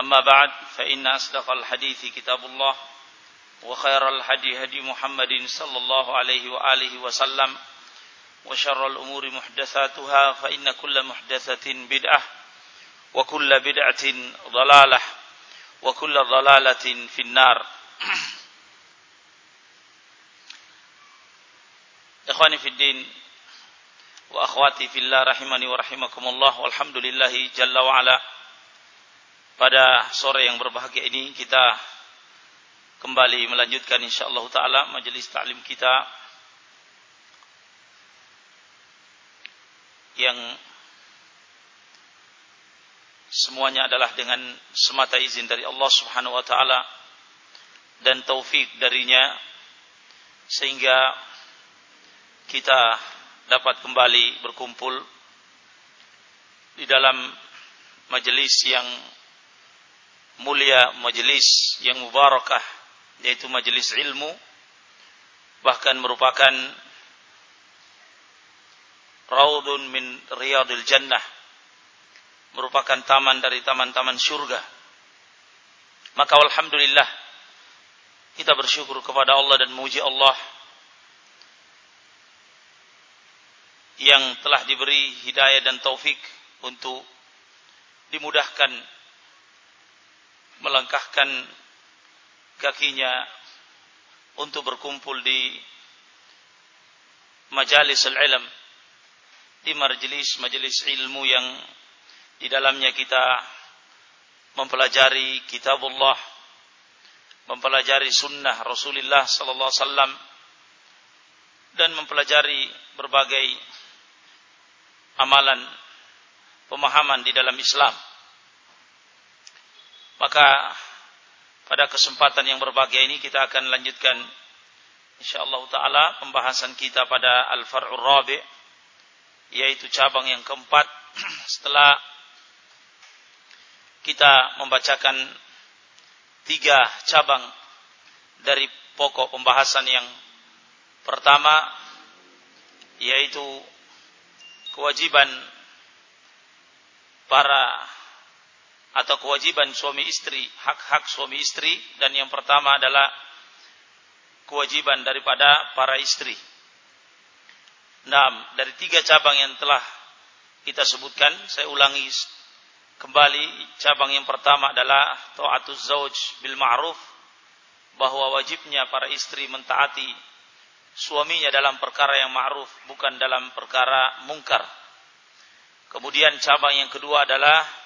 أما بعد فإن أصدق الحديث كتاب الله وخير الهدي هدي محمد صلى الله عليه وآله وسلم وشر الأمور محدثاتها فإن كل محدثة بدعة وكل بدعة ضلالة وكل ضلالة في النار. إخواني في الدين وأخواتي في الله رحمني ورحمكم الله والحمد لله جل وعلا. Pada sore yang berbahagia ini kita kembali melanjutkan insyaallah taala majelis taklim kita yang semuanya adalah dengan semata izin dari Allah Subhanahu wa taala dan taufik darinya sehingga kita dapat kembali berkumpul di dalam majelis yang mulia majelis yang mubarakah yaitu majelis ilmu bahkan merupakan raudun min riyadil jannah merupakan taman dari taman-taman surga maka alhamdulillah kita bersyukur kepada Allah dan memuji Allah yang telah diberi hidayah dan taufik untuk dimudahkan melangkahkan kakinya untuk berkumpul di majalis al-ilm di majelis-majelis ilmu yang di dalamnya kita mempelajari kitabullah mempelajari sunnah Rasulullah sallallahu alaihi wasallam dan mempelajari berbagai amalan pemahaman di dalam Islam maka pada kesempatan yang berbahagia ini kita akan lanjutkan insyaallah taala pembahasan kita pada al-far'ur rabi' yaitu cabang yang keempat. Setelah kita membacakan tiga cabang dari pokok pembahasan yang pertama yaitu kewajiban para atau kewajiban suami istri, hak-hak suami istri dan yang pertama adalah kewajiban daripada para istri. Nah, dari tiga cabang yang telah kita sebutkan, saya ulangi kembali cabang yang pertama adalah ta'atuz zauj bil ma'ruf bahwa wajibnya para istri mentaati suaminya dalam perkara yang ma'ruf bukan dalam perkara mungkar. Kemudian cabang yang kedua adalah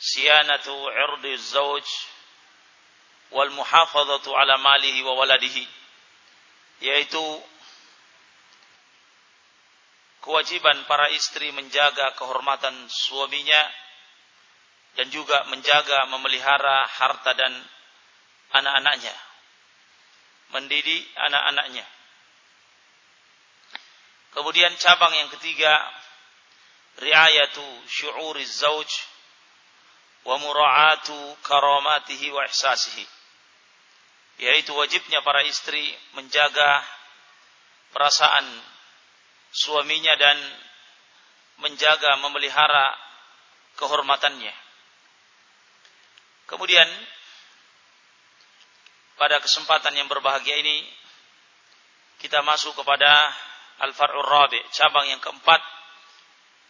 siyanatu irdi zawj wal muhafazatu ala malihi wa waladihi. Yaitu kewajiban para istri menjaga kehormatan suaminya dan juga menjaga memelihara harta dan anak-anaknya mendidik anak-anaknya. Kemudian cabang yang ketiga riayatu syu'uri zauj wa mura'atu karamatihi wa ihsasihi. Yaitu wajibnya para istri menjaga perasaan suaminya dan menjaga memelihara kehormatannya. Kemudian pada kesempatan yang berbahagia ini kita masuk kepada al-far'ur rabi cabang yang keempat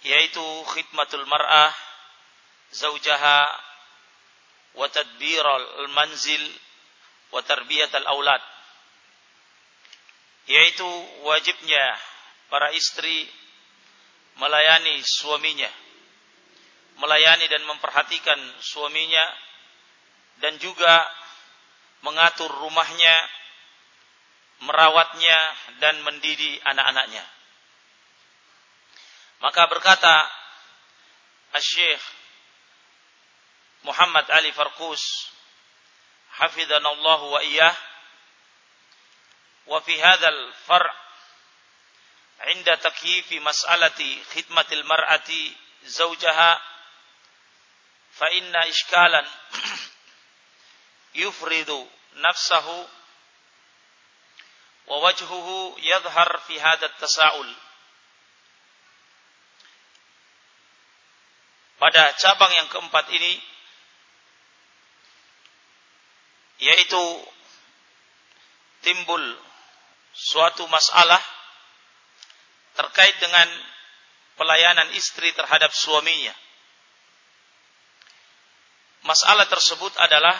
yaitu khidmatul mar'ah tadbir al-manzil wa tarbiyat al-aulad yaitu wajibnya para istri melayani suaminya melayani dan memperhatikan suaminya dan juga mengatur rumahnya merawatnya dan mendidik anak-anaknya. Maka berkata Asy-Syaikh Muhammad Ali Farqus. Hafidhanallahu wa iyyah. Wa fi hadzal far' inda takyifi mas'alati khidmatil mar'ati zawjaha. Fa inna iskalan yufridu nafsahu wa wajhuhu yadhhar fi hadha at-tasa'ul. Pada cabang yang keempat ini yaitu timbul suatu masalah terkait dengan pelayanan istri terhadap suaminya. Masalah tersebut adalah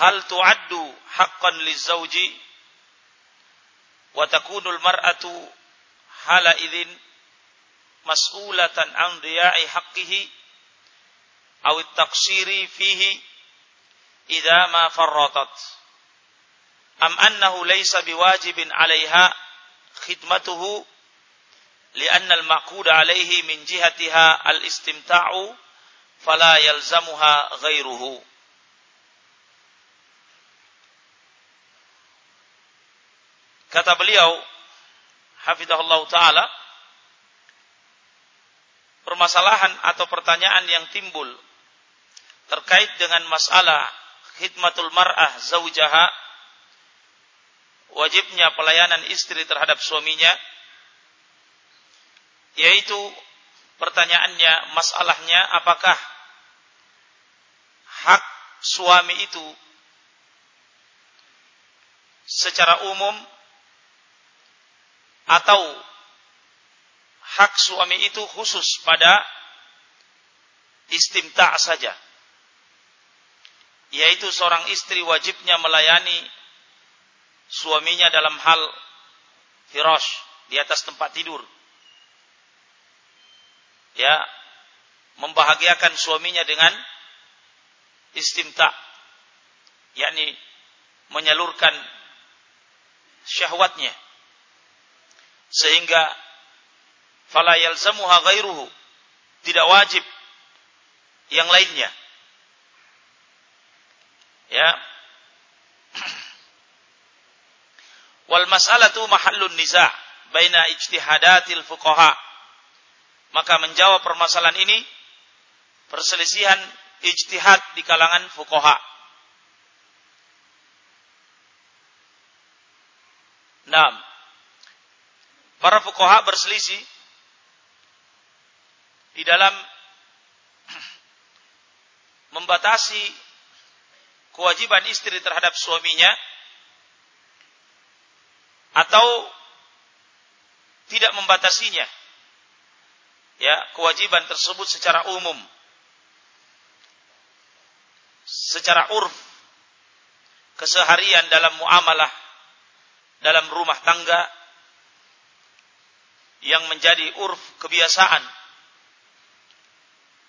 hal tu'addu haqqan lizawji wa takunul mar'atu hala idzin mas'ulatan an diya'i haqqihi aw at-taqsiri fihi idza ma farratat am annahu laysa biwajibin 'alayha khidmatuhu li'anna al-ma'qud 'alayhi min jihatiha al-istimta'u fala yalzamuha ghairuhu Kata beliau, hafizahullah taala, permasalahan atau pertanyaan yang timbul terkait dengan masalah khidmatul mar'ah zaujaha wajibnya pelayanan istri terhadap suaminya yaitu pertanyaannya masalahnya apakah hak suami itu secara umum atau hak suami itu khusus pada istimta saja. Yaitu seorang istri wajibnya melayani suaminya dalam hal firash di atas tempat tidur. Ya, membahagiakan suaminya dengan istimta, yakni menyalurkan syahwatnya sehingga fala yalzamuha ghairuhu tidak wajib yang lainnya ya. Wal mas'alatu mahallun niza' baina ijtihadatil fuqaha. Maka menjawab permasalahan ini perselisihan ijtihad di kalangan fuqaha. Naam. Para fuqaha berselisih di dalam membatasi kewajiban istri terhadap suaminya atau tidak membatasinya. Ya kewajiban tersebut secara umum. Secara urf. Keseharian dalam muamalah dalam rumah tangga yang menjadi urf kebiasaan.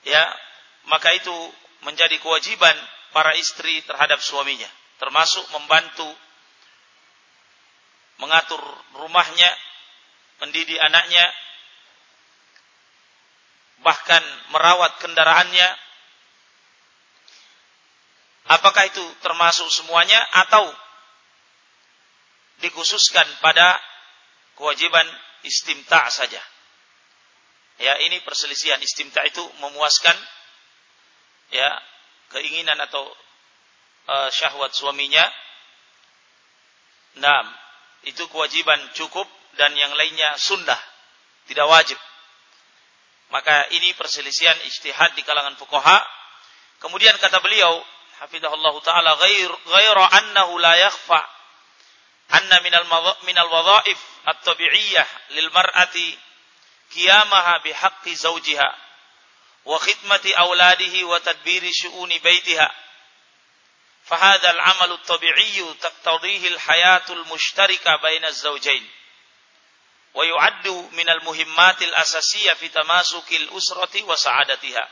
Ya maka itu menjadi kewajiban para istri terhadap suaminya termasuk membantu mengatur rumahnya mendidik anaknya bahkan merawat kendaraannya apakah itu termasuk semuanya atau dikhususkan pada kewajiban istimta saja. Ya, ini perselisihan istimta itu memuaskan ya keinginan atau uh, syahwat suaminya. Nah, itu kewajiban cukup dan yang lainnya sunnah, tidak wajib. Maka ini perselisihan ijtihad di kalangan fuqaha. Kemudian kata beliau, hafizahullah taala ghair ghaira annahu la yakhfa anna minal minal wadhaif at-tabi'iyyah lil mar'ati qiyamaha bihaqqi zawjiha وخدمة أولاده وتدبير شؤون بيتها. فهذا العمل الطبيعي تقتضيه الحياة المشتركة بين الزوجين ويعد من المهمات الأساسية في تماسك الأسرة وسعادتها.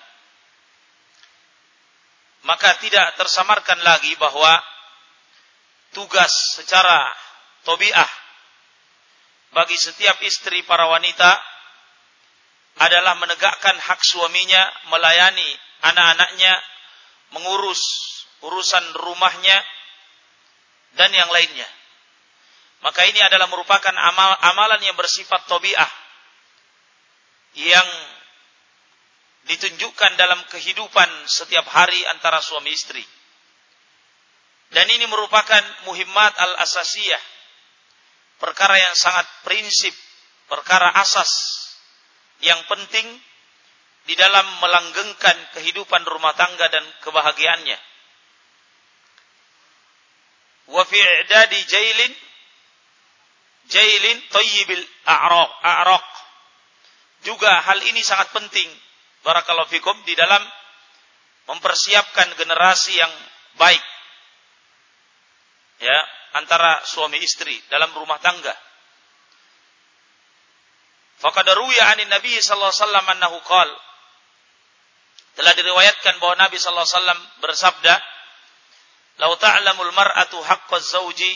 Maka tidak tersamarkan lagi bahwa tugas secara tobiah bagi setiap istri para wanita adalah menegakkan hak suaminya melayani anak-anaknya, mengurus urusan rumahnya, dan yang lainnya. Maka ini adalah merupakan amal, amalan yang bersifat tobiah yang ditunjukkan dalam kehidupan setiap hari antara suami istri. Dan ini merupakan muhimmat al-asasiyah, perkara yang sangat prinsip, perkara asas yang penting di dalam melanggengkan kehidupan rumah tangga dan kebahagiaannya. Wa fi i'dadi jailin jailin thayyibil a'raq a'raq. Juga hal ini sangat penting barakallahu fikum di dalam mempersiapkan generasi yang baik. Ya, antara suami istri dalam rumah tangga. Faqad ruwiya 'anin Nabi sallallahu alaihi wasallam annahu qala telah diriwayatkan bahwa Nabi sallallahu alaihi wasallam bersabda, "Lau ta'lamul mar'atu haqqaz zawji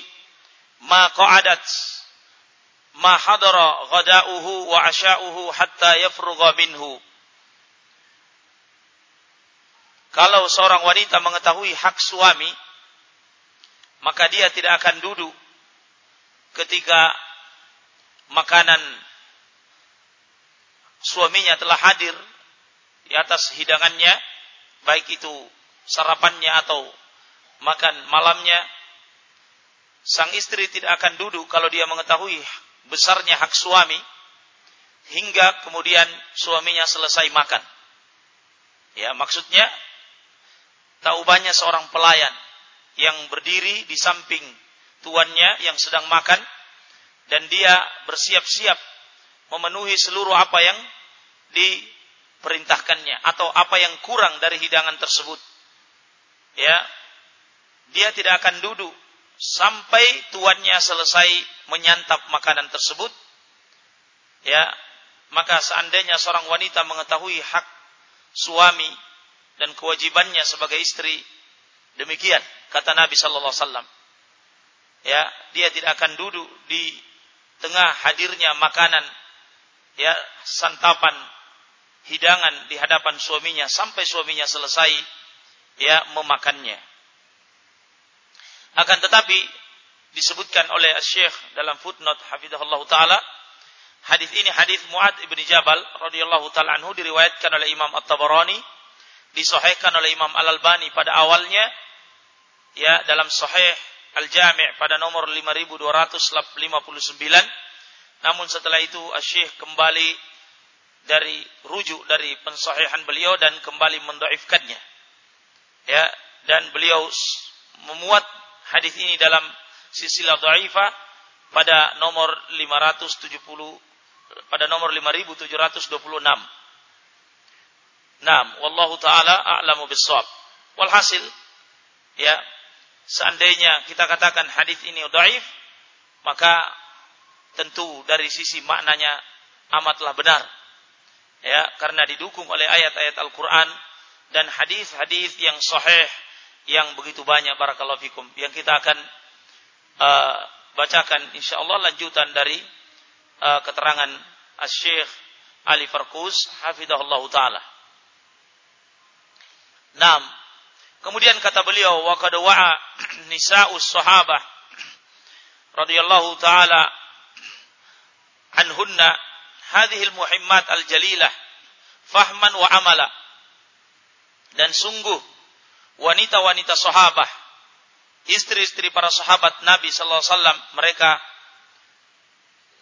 ma qa'adat ma hadara ghada'uhu wa asha'uhu hatta yafrugha minhu." Kalau seorang wanita mengetahui hak suami, maka dia tidak akan duduk ketika makanan suaminya telah hadir di atas hidangannya, baik itu sarapannya atau makan malamnya, sang istri tidak akan duduk kalau dia mengetahui besarnya hak suami, hingga kemudian suaminya selesai makan. Ya, maksudnya tahu banyak seorang pelayan yang berdiri di samping tuannya yang sedang makan dan dia bersiap-siap memenuhi seluruh apa yang diperintahkannya atau apa yang kurang dari hidangan tersebut. Ya. Dia tidak akan duduk sampai tuannya selesai menyantap makanan tersebut. Ya. Maka seandainya seorang wanita mengetahui hak suami dan kewajibannya sebagai istri demikian kata Nabi sallallahu alaihi wasallam ya dia tidak akan duduk di tengah hadirnya makanan ya santapan hidangan di hadapan suaminya sampai suaminya selesai ya memakannya. Akan tetapi disebutkan oleh Syekh dalam footnote hafizahullah taala hadis ini hadis Muad ibni Jabal radhiyallahu taala anhu diriwayatkan oleh Imam At-Tabarani disahihkan oleh Imam Al-Albani pada awalnya ya dalam sahih Al-Jami' pada nomor 5259 namun setelah itu Syekh kembali dari rujuk dari pensahihan beliau dan kembali mendoifkannya ya dan beliau memuat hadis ini dalam silsilah dhaifah pada nomor 570 pada nomor 5726 Naam, wallahu taala a'lamu bissawab. Walhasil ya, seandainya kita katakan hadis ini dhaif, maka tentu dari sisi maknanya amatlah benar. Ya, karena didukung oleh ayat-ayat Al-Qur'an dan hadis-hadis yang sahih yang begitu banyak barakallahu fikum yang kita akan uh, bacakan insyaallah lanjutan dari uh, keterangan Asy-Syaikh Ali Farkus hafizahullah taala. Nam. Kemudian kata beliau wa qad wa'a nisa'us sahabah radhiyallahu taala anhunna hadhihi al-muhimmat al-jalilah fahman wa amala. Dan sungguh wanita-wanita sahabah istri-istri para sahabat Nabi sallallahu alaihi wasallam mereka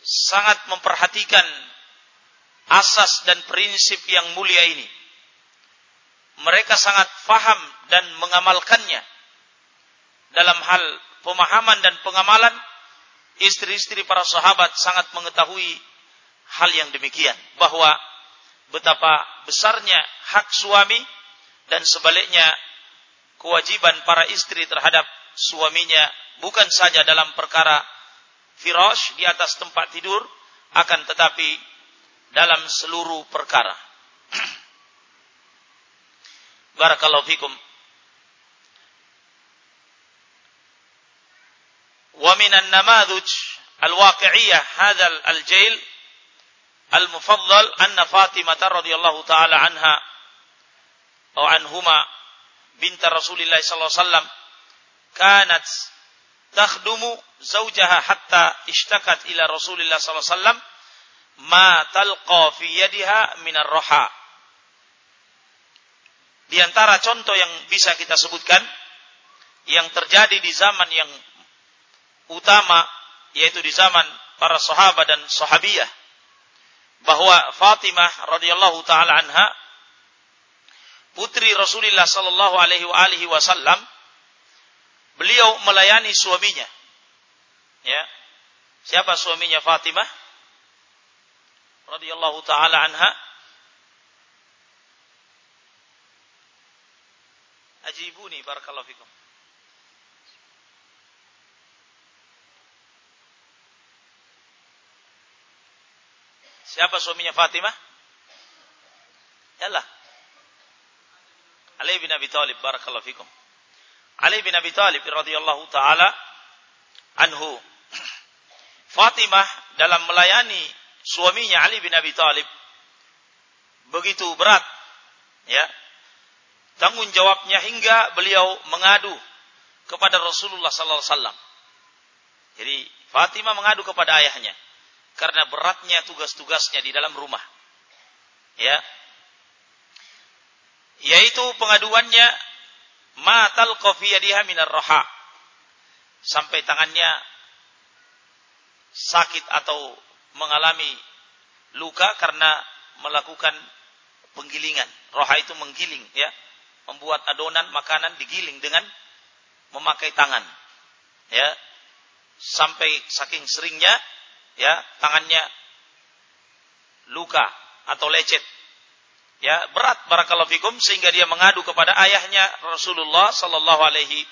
sangat memperhatikan asas dan prinsip yang mulia ini mereka sangat faham dan mengamalkannya. Dalam hal pemahaman dan pengamalan, istri-istri para sahabat sangat mengetahui hal yang demikian. Bahwa betapa besarnya hak suami dan sebaliknya kewajiban para istri terhadap suaminya bukan saja dalam perkara firash di atas tempat tidur akan tetapi dalam seluruh perkara. Barakallahu fikum. ومن النماذج الواقعية هذا الجيل المفضل أن فاطمة رضي الله تعالى عنها atau anhuma binta Rasulullah sallallahu alaihi wasallam kanat takhdumu zaujaha hatta ishtakat ila Rasulullah sallallahu alaihi wasallam ma talqa fi yadiha min ar-raha. Di antara contoh yang bisa kita sebutkan yang terjadi di zaman yang utama yaitu di zaman para sahabat dan sahabiyah bahwa Fatimah radhiyallahu taala anha putri Rasulullah sallallahu alaihi wasallam beliau melayani suaminya. Ya. Siapa suaminya Fatimah? radhiyallahu taala anha. Ajibuni barakallahu fikum. Siapa suaminya Fatimah? Yalah. Ali bin Abi Thalib barakallahu fikum. Ali bin Abi Thalib radhiyallahu taala anhu. Fatimah dalam melayani suaminya Ali bin Abi Thalib begitu berat ya tanggung jawabnya hingga beliau mengadu kepada Rasulullah sallallahu alaihi wasallam. Jadi Fatimah mengadu kepada ayahnya karena beratnya tugas-tugasnya di dalam rumah. Ya. Yaitu pengaduannya matal qafiyadiha minar roha. Sampai tangannya sakit atau mengalami luka karena melakukan penggilingan. Roha itu menggiling ya. Membuat adonan makanan digiling dengan memakai tangan. Ya. Sampai saking seringnya ya tangannya luka atau lecet. Ya, berat barakallahu fikum sehingga dia mengadu kepada ayahnya Rasulullah sallallahu alaihi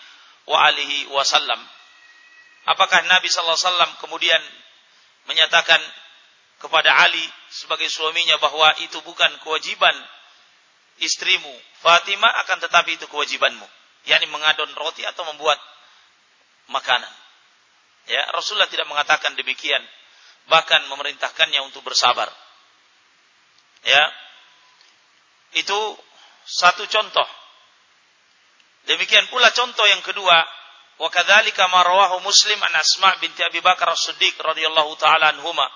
wa alihi wasallam. Apakah Nabi sallallahu alaihi wasallam kemudian menyatakan kepada Ali sebagai suaminya bahwa itu bukan kewajiban istrimu Fatimah akan tetapi itu kewajibanmu yakni mengadon roti atau membuat makanan ya Rasulullah tidak mengatakan demikian bahkan memerintahkannya untuk bersabar. Ya. Itu satu contoh. Demikian pula contoh yang kedua, wa kadzalika Muslim an Asma binti Abi Bakar As-Siddiq radhiyallahu taala anhuma.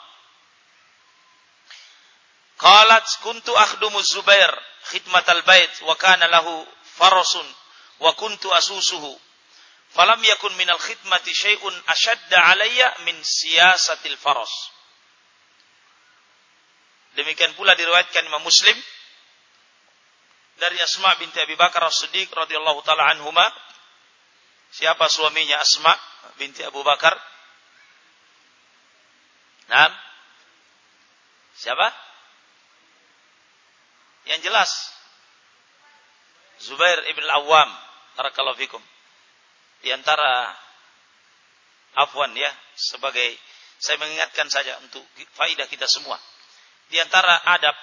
Qalat kuntu akhdumu Zubair khidmatal bait wa kana lahu farasun wa kuntu asusuhu falam yakun minal khidmati syai'un ashadda alayya min siyasatil faras. Demikian pula diriwayatkan Imam Muslim dari Asma binti Abi Bakar As-Siddiq radhiyallahu taala anhuma. Siapa suaminya Asma binti Abu Bakar? Nah, siapa? Yang jelas Zubair ibn Al-Awwam barakallahu fikum di antara afwan ya sebagai saya mengingatkan saja untuk faidah kita semua. Di antara adab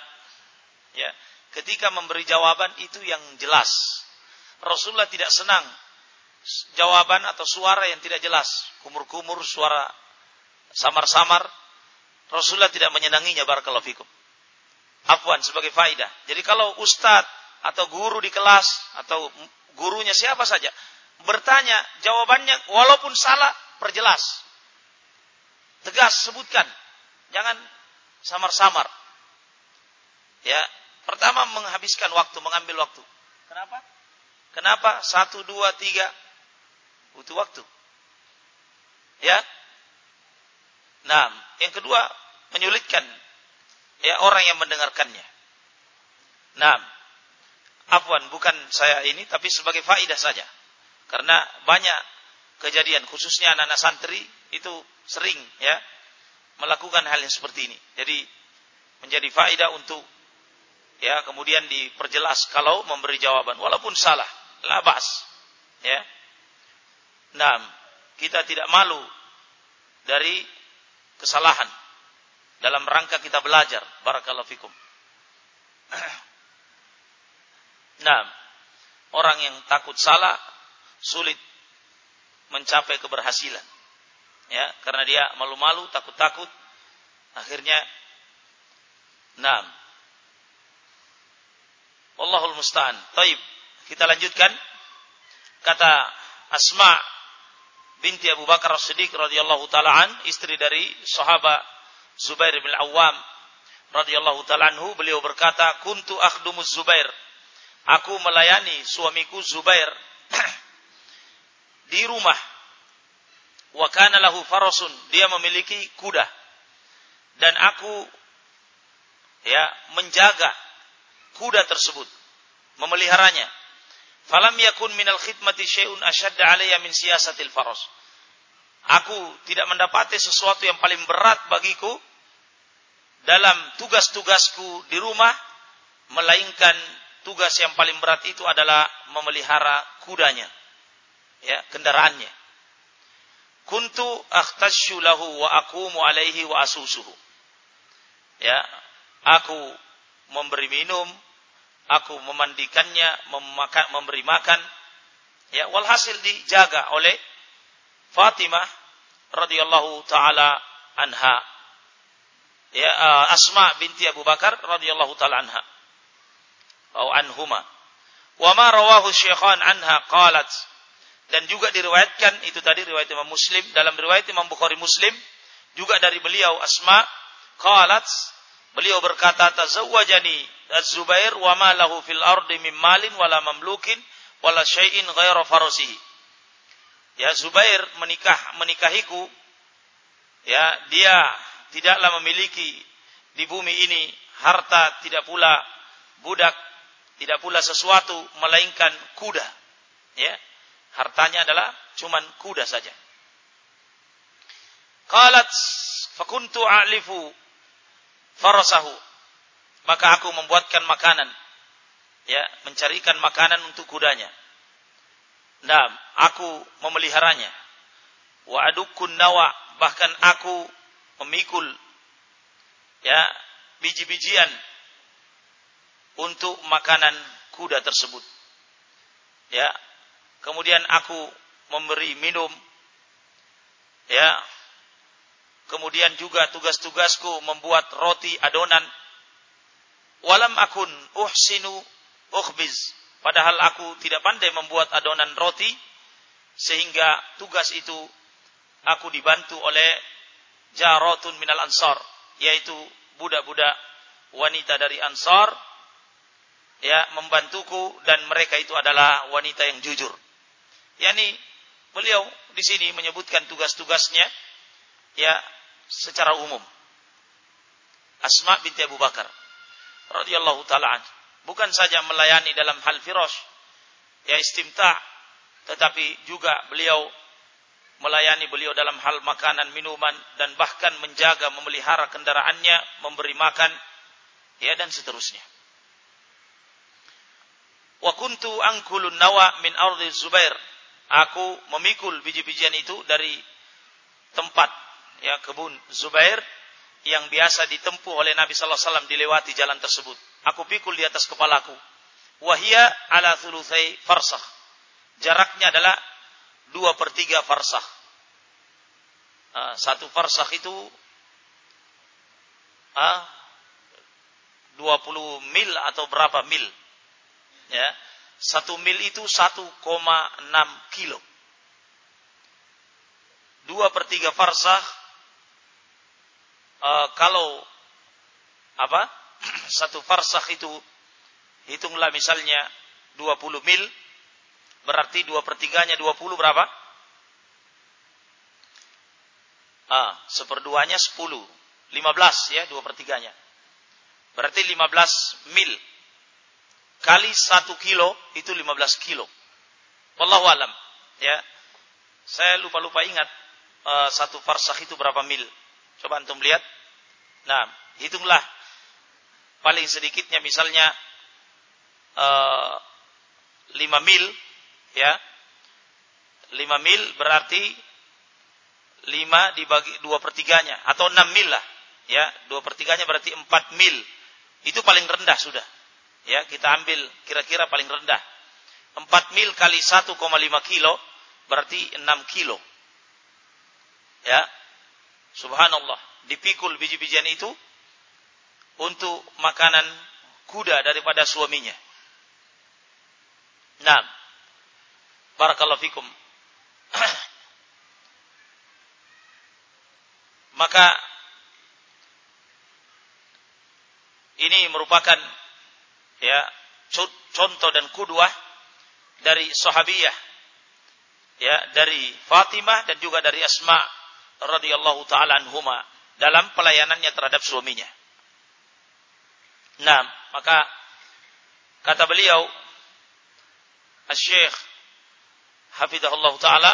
ya ketika memberi jawaban itu yang jelas. Rasulullah tidak senang jawaban atau suara yang tidak jelas, kumur-kumur, suara samar-samar. Rasulullah tidak menyenanginya barakallahu fikum. Afwan sebagai faidah. Jadi kalau ustadz atau guru di kelas atau gurunya siapa saja bertanya, jawabannya walaupun salah, perjelas. Tegas sebutkan. Jangan samar-samar. Ya, pertama menghabiskan waktu, mengambil waktu. Kenapa? Kenapa? Satu, dua, tiga. Butuh waktu. Ya. Nah, yang kedua, menyulitkan ya orang yang mendengarkannya. Nah, afwan bukan saya ini tapi sebagai faidah saja. Karena banyak kejadian khususnya anak-anak santri itu sering ya melakukan hal yang seperti ini. Jadi menjadi faedah untuk ya kemudian diperjelas kalau memberi jawaban walaupun salah, labas ya. Nah, kita tidak malu dari kesalahan dalam rangka kita belajar. Barakallahu fikum. Nah, orang yang takut salah sulit mencapai keberhasilan. Ya, karena dia malu-malu, takut-takut, akhirnya enam Wallahul musta'an. Taib. Kita lanjutkan. Kata Asma binti Abu Bakar As-Siddiq radhiyallahu taala an, istri dari sahabat Zubair bin Awam radhiyallahu taala anhu, beliau berkata, "Kuntu akhdumu Zubair." Aku melayani suamiku Zubair di rumah. Wa kana lahu farasun, dia memiliki kuda. Dan aku ya menjaga kuda tersebut, memeliharanya. Falam yakun minal khidmati syai'un asyadda alayya min siyasatil faras. Aku tidak mendapati sesuatu yang paling berat bagiku dalam tugas-tugasku di rumah melainkan tugas yang paling berat itu adalah memelihara kudanya ya kendaraannya. Kuntu akhtasyu lahu wa aqumu alaihi wa asusuhu. Ya aku memberi minum aku memandikannya memakan, memberi makan. Ya walhasil dijaga oleh Fatimah radhiyallahu taala anha. Ya uh, Asma binti Abu Bakar radhiyallahu taala anha. Atau anhuma. Wa ma rawahu syaikhan anha qalat dan juga diriwayatkan itu tadi riwayat Imam Muslim dalam riwayat Imam Bukhari Muslim juga dari beliau Asma qalat beliau berkata tazawwajani Az-Zubair wa ma lahu fil ardi min malin wala mamlukin wala syai'in ghaira farasihi ya Zubair menikah menikahiku. Ya dia tidaklah memiliki di bumi ini harta tidak pula budak tidak pula sesuatu melainkan kuda. Ya hartanya adalah cuman kuda saja qalat fakuntu a'lifu farasahu maka aku membuatkan makanan ya mencarikan makanan untuk kudanya nah aku memeliharanya wa adukun nawa bahkan aku memikul ya biji-bijian untuk makanan kuda tersebut. Ya. Kemudian aku memberi minum ya. Kemudian juga tugas-tugasku membuat roti adonan. Walam akun uhsinu ukhbiz. Padahal aku tidak pandai membuat adonan roti sehingga tugas itu aku dibantu oleh jaratun minal ansar yaitu budak-budak wanita dari ansar ya membantuku dan mereka itu adalah wanita yang jujur. Yani beliau di sini menyebutkan tugas-tugasnya ya secara umum. Asma binti Abu Bakar radhiyallahu taala bukan saja melayani dalam hal firash ya istimta tetapi juga beliau melayani beliau dalam hal makanan, minuman dan bahkan menjaga, memelihara kendaraannya, memberi makan ya dan seterusnya. Wa kuntu angkulun nawa min ardi Zubair. Aku memikul biji-bijian itu dari tempat ya kebun Zubair yang biasa ditempuh oleh Nabi sallallahu alaihi wasallam dilewati jalan tersebut. Aku pikul di atas kepalaku. Wahia ala thuluthai farsah. Jaraknya adalah dua per tiga farsah. Uh, satu farsah itu uh, 20 mil atau berapa mil. Ya, satu mil itu 1,6 kilo. Dua per tiga farsah uh, kalau apa satu farsah itu hitunglah misalnya 20 mil Berarti dua pertiganya dua puluh berapa? Ah, seperduanya sepuluh. Lima belas ya, dua pertiganya. Berarti lima belas mil. Kali satu kilo, itu lima belas kilo. Wallahu alam. Ya. Saya lupa-lupa ingat. Uh, satu farsah itu berapa mil. Coba antum lihat. Nah, hitunglah. Paling sedikitnya misalnya uh, eh, 5 mil ya 5 mil berarti 5 dibagi 2 per 3 atau 6 mil lah ya 2 per 3 berarti 4 mil itu paling rendah sudah ya kita ambil kira-kira paling rendah. 4 mil kali 1,5 kilo berarti 6 kilo. Ya subhanallah. Dipikul biji-bijian itu untuk makanan kuda daripada suaminya. Nah, barakallahu fikum. Maka ini merupakan ya contoh dan kudwah dari sahabiyah ya dari Fatimah dan juga dari Asma radhiyallahu taala anhuma dalam pelayanannya terhadap suaminya. Nah, maka kata beliau Asy-Syaikh Hafizahullah taala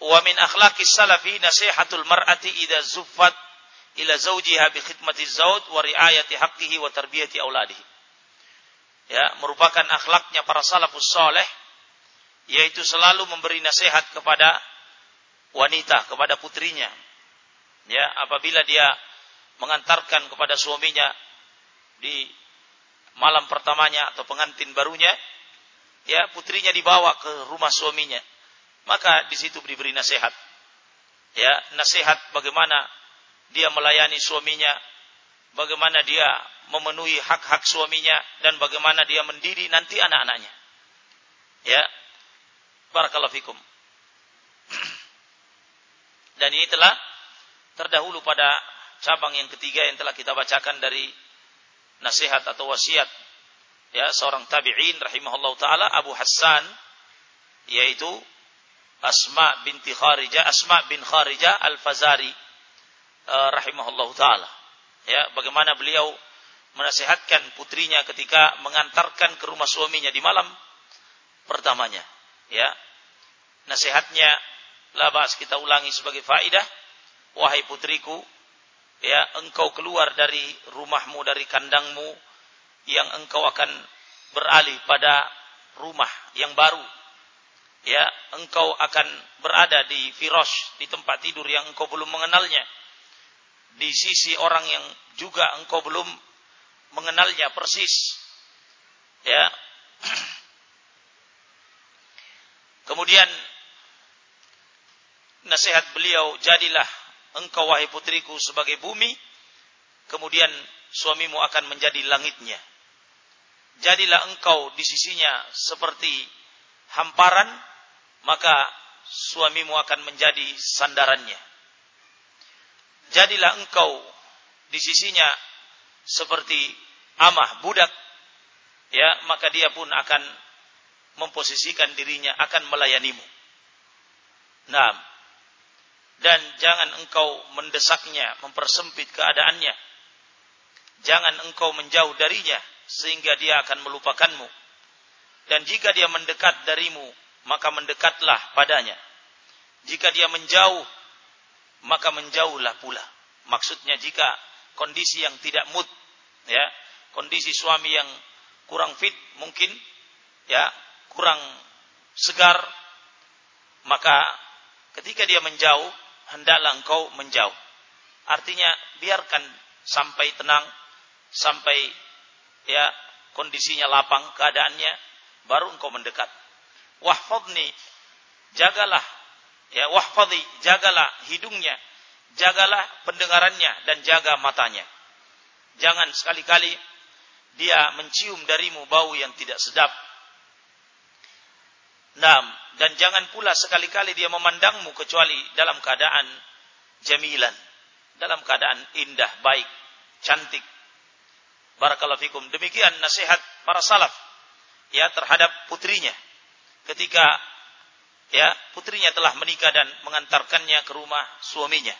wa min akhlaqis salafi nasihatul mar'ati idza zuffat ila zawjiha bi khidmati zawj wa riayati haqqihi wa tarbiyati auladihi. Ya, merupakan akhlaknya para salafus saleh yaitu selalu memberi nasihat kepada wanita, kepada putrinya. Ya, apabila dia mengantarkan kepada suaminya di malam pertamanya atau pengantin barunya, ya putrinya dibawa ke rumah suaminya, maka di situ diberi nasihat. Ya, nasihat bagaimana dia melayani suaminya, bagaimana dia memenuhi hak-hak suaminya dan bagaimana dia mendiri nanti anak-anaknya. Ya. Barakallahu fikum. Dan ini telah terdahulu pada cabang yang ketiga yang telah kita bacakan dari nasihat atau wasiat ya seorang tabi'in rahimahullah taala Abu Hassan yaitu Asma binti Kharijah Asma bin Kharijah Al-Fazari rahimahullah taala. Ya bagaimana beliau menasihatkan putrinya ketika mengantarkan ke rumah suaminya di malam pertamanya. Ya nasihatnya labas kita ulangi sebagai faidah wahai putriku ya engkau keluar dari rumahmu dari kandangmu yang engkau akan beralih pada rumah yang baru. Ya engkau akan berada di firosh di tempat tidur yang engkau belum mengenalnya di sisi orang yang juga engkau belum mengenalnya persis ya kemudian nasihat beliau jadilah engkau wahai putriku sebagai bumi, kemudian suamimu akan menjadi langitnya. Jadilah engkau di sisinya seperti hamparan, maka suamimu akan menjadi sandarannya. Jadilah engkau di sisinya seperti amah budak, ya maka dia pun akan memposisikan dirinya akan melayanimu. Nah, dan jangan engkau mendesaknya, mempersempit keadaannya. Jangan engkau menjauh darinya sehingga dia akan melupakanmu. Dan jika dia mendekat darimu, maka mendekatlah padanya. Jika dia menjauh, maka menjauhlah pula. Maksudnya jika kondisi yang tidak mood, ya, kondisi suami yang kurang fit mungkin, ya, kurang segar, maka ketika dia menjauh, hendaklah engkau menjauh. Artinya biarkan sampai tenang, sampai ya kondisinya lapang keadaannya, baru engkau mendekat. Wahfadni, jagalah ya wahfadhi, jagalah hidungnya, jagalah pendengarannya dan jaga matanya. Jangan sekali-kali dia mencium darimu bau yang tidak sedap. Nah, dan jangan pula sekali-kali dia memandangmu kecuali dalam keadaan jamilan, dalam keadaan indah, baik, cantik. Barakallahu fikum. Demikian nasihat para salaf ya terhadap putrinya ketika ya putrinya telah menikah dan mengantarkannya ke rumah suaminya.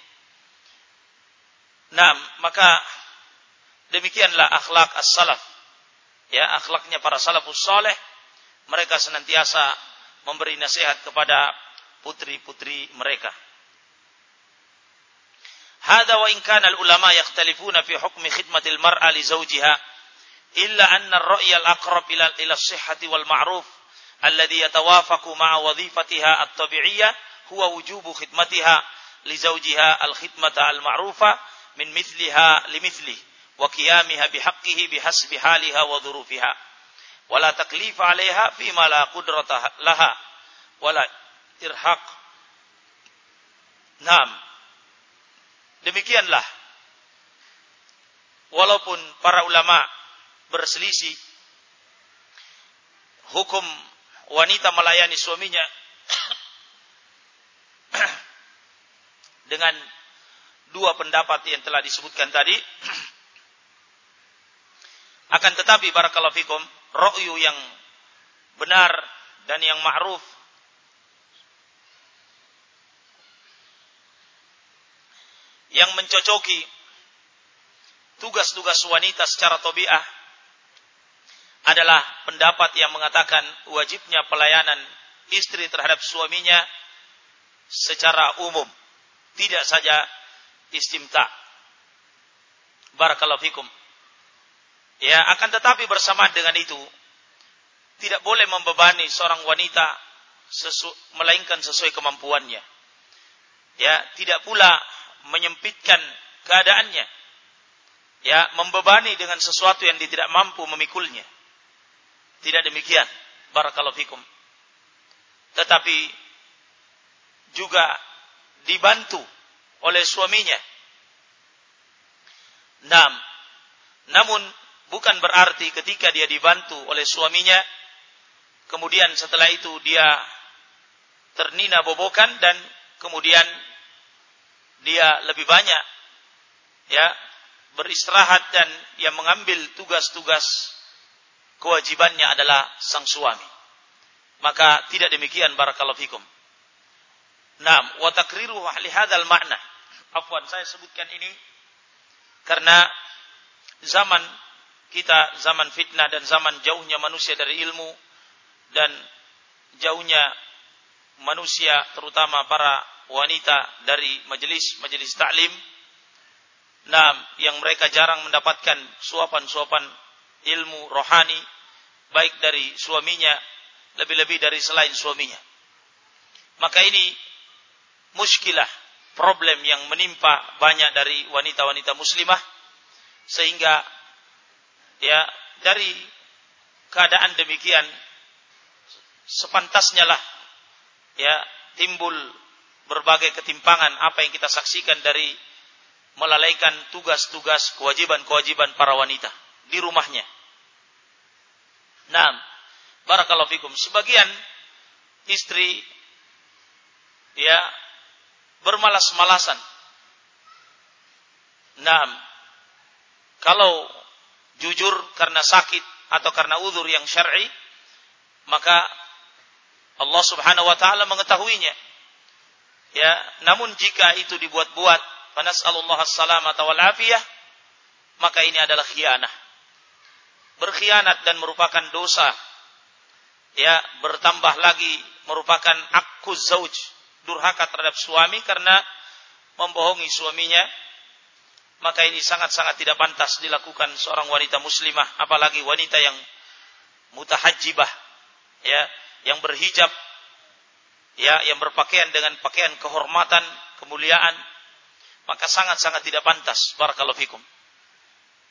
Nah, maka demikianlah akhlak as-salaf. Ya, akhlaknya para salafus saleh mereka senantiasa memberi nasihat kepada putri-putri mereka. Hada wa in kana al-ulama yakhtalifuna fi hukmi khidmatil mar'a li zawjiha illa anna ar-ra'y al-aqrab ila ila as-sihhati wal ma'ruf alladhi yatawafaqu ma'a wadhifatiha at-tabi'iyyah huwa wujubu khidmatiha li zawjiha al-khidmata al-ma'rufa min mithliha li mithlihi wa qiyamiha bihaqqihi bihasbi haliha wa dhurufiha wala taklif 'alaiha fi ma la qudrata laha wala irhaq. Naam. Demikianlah walaupun para ulama berselisih hukum wanita melayani suaminya dengan dua pendapat yang telah disebutkan tadi akan tetapi barakallahu fikum ra'yu yang benar dan yang ma'ruf yang mencocoki tugas-tugas wanita secara tobiah adalah pendapat yang mengatakan wajibnya pelayanan istri terhadap suaminya secara umum. Tidak saja istimta. Barakallahu fikum. Ya akan tetapi bersamaan dengan itu tidak boleh membebani seorang wanita sesu, melainkan sesuai kemampuannya. Ya tidak pula menyempitkan keadaannya. Ya membebani dengan sesuatu yang dia tidak mampu memikulnya tidak demikian. Barakallahu fikum. Tetapi juga dibantu oleh suaminya. Nam, namun bukan berarti ketika dia dibantu oleh suaminya kemudian setelah itu dia ternina bobokan dan kemudian dia lebih banyak ya beristirahat dan yang mengambil tugas-tugas kewajibannya adalah sang suami. Maka tidak demikian barakallahu fikum. Naam, wa takriru li hadzal makna. Afwan, saya sebutkan ini karena zaman kita zaman fitnah dan zaman jauhnya manusia dari ilmu dan jauhnya manusia terutama para wanita dari majelis-majelis taklim nah yang mereka jarang mendapatkan suapan-suapan ilmu rohani baik dari suaminya lebih-lebih dari selain suaminya. Maka ini muskilah problem yang menimpa banyak dari wanita-wanita muslimah sehingga ya dari keadaan demikian sepantasnya lah ya timbul berbagai ketimpangan apa yang kita saksikan dari melalaikan tugas-tugas kewajiban-kewajiban para wanita di rumahnya. Nah, barakallahu fikum. Sebagian istri ya bermalas-malasan. Nah, kalau jujur karena sakit atau karena uzur yang syar'i, maka Allah Subhanahu wa taala mengetahuinya. Ya, namun jika itu dibuat-buat, panas'alullah as-salamata wal afiyah, maka ini adalah khianah. Berkhianat dan merupakan dosa. Ya, bertambah lagi merupakan akku zauj, durhaka terhadap suami karena membohongi suaminya. Maka ini sangat-sangat tidak pantas dilakukan seorang wanita muslimah, apalagi wanita yang mutahajjibah, ya, yang berhijab ya yang berpakaian dengan pakaian kehormatan, kemuliaan, maka sangat-sangat tidak pantas barakallahu fikum.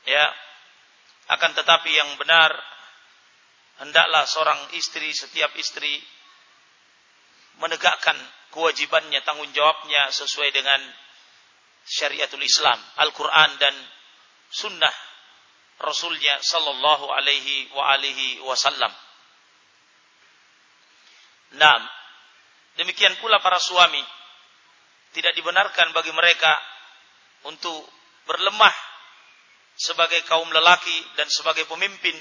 Ya. Akan tetapi yang benar hendaklah seorang istri setiap istri menegakkan kewajibannya, tanggung jawabnya sesuai dengan syariatul Islam, Al-Qur'an dan sunnah Rasulnya sallallahu alaihi wa alihi wasallam. Nah, demikian pula para suami tidak dibenarkan bagi mereka untuk berlemah sebagai kaum lelaki dan sebagai pemimpin